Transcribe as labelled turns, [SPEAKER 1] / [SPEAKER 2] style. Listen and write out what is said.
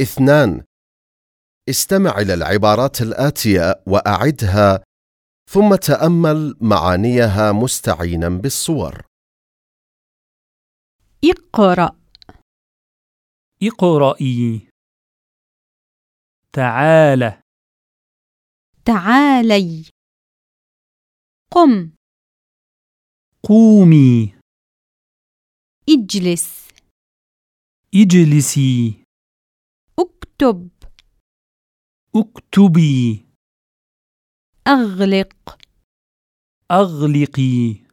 [SPEAKER 1] اثنان. استمع إلى العبارات الآتية وأعدها ثم تأمل معانيها مستعينا بالصور.
[SPEAKER 2] اقرأ.
[SPEAKER 3] اقرئي تعال.
[SPEAKER 2] تعالي. قم.
[SPEAKER 3] قومي.
[SPEAKER 2] اجلس.
[SPEAKER 3] اجلسي.
[SPEAKER 2] اكتب.
[SPEAKER 3] اكتبي.
[SPEAKER 2] أغلق.
[SPEAKER 3] أغلقي.